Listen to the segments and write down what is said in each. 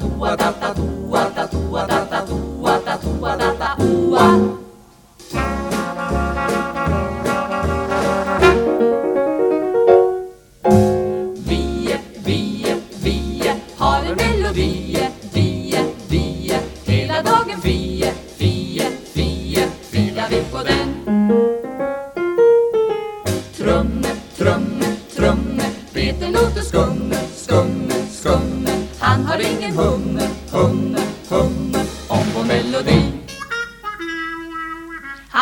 toa datta toa da toa datta toa da toa datta oa har en melodi. Hela dagen vi på den. Trumme, trumme, trumme beten låter skumme,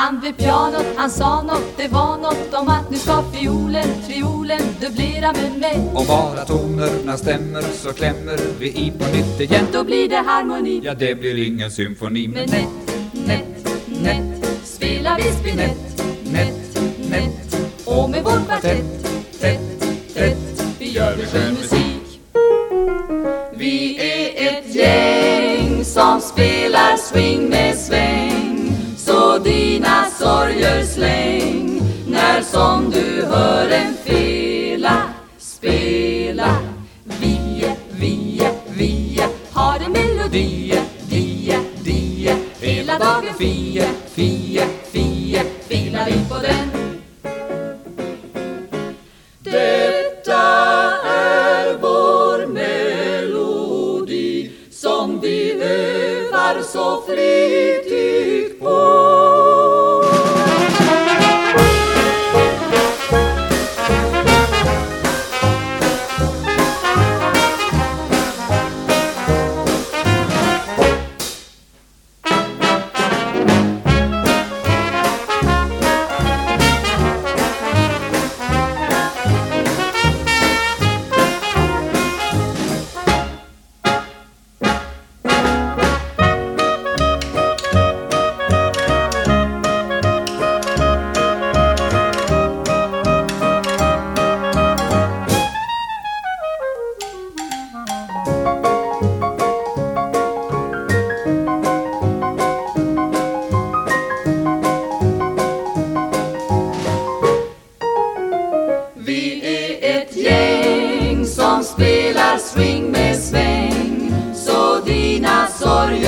han vid pianot, han sa nåt, det var nåt om att nu ska fiolen, triolen dubblera med mig. Och bara tonerna stämmer så klämmer vi i på nytt igen. Då blir det harmoni. Ja, det blir ingen symfoni. Med nätt, nätt, nätt Spelar vi spinett, nätt, nätt Och med vår kvartett, tätt, tätt Vi gör det skön musik. Vi är ett gäng som spelar swing med sväng sorger släng När som du hör en fela spela. Vie, vie, vie har en melodi. Die, die Hela dagen. Fie, fie, fie Filar vi på den. Detta är vår melodi Som vi övar så flitigt på. Vi är ett gäng som spelar swing med sväng. Så dina sorger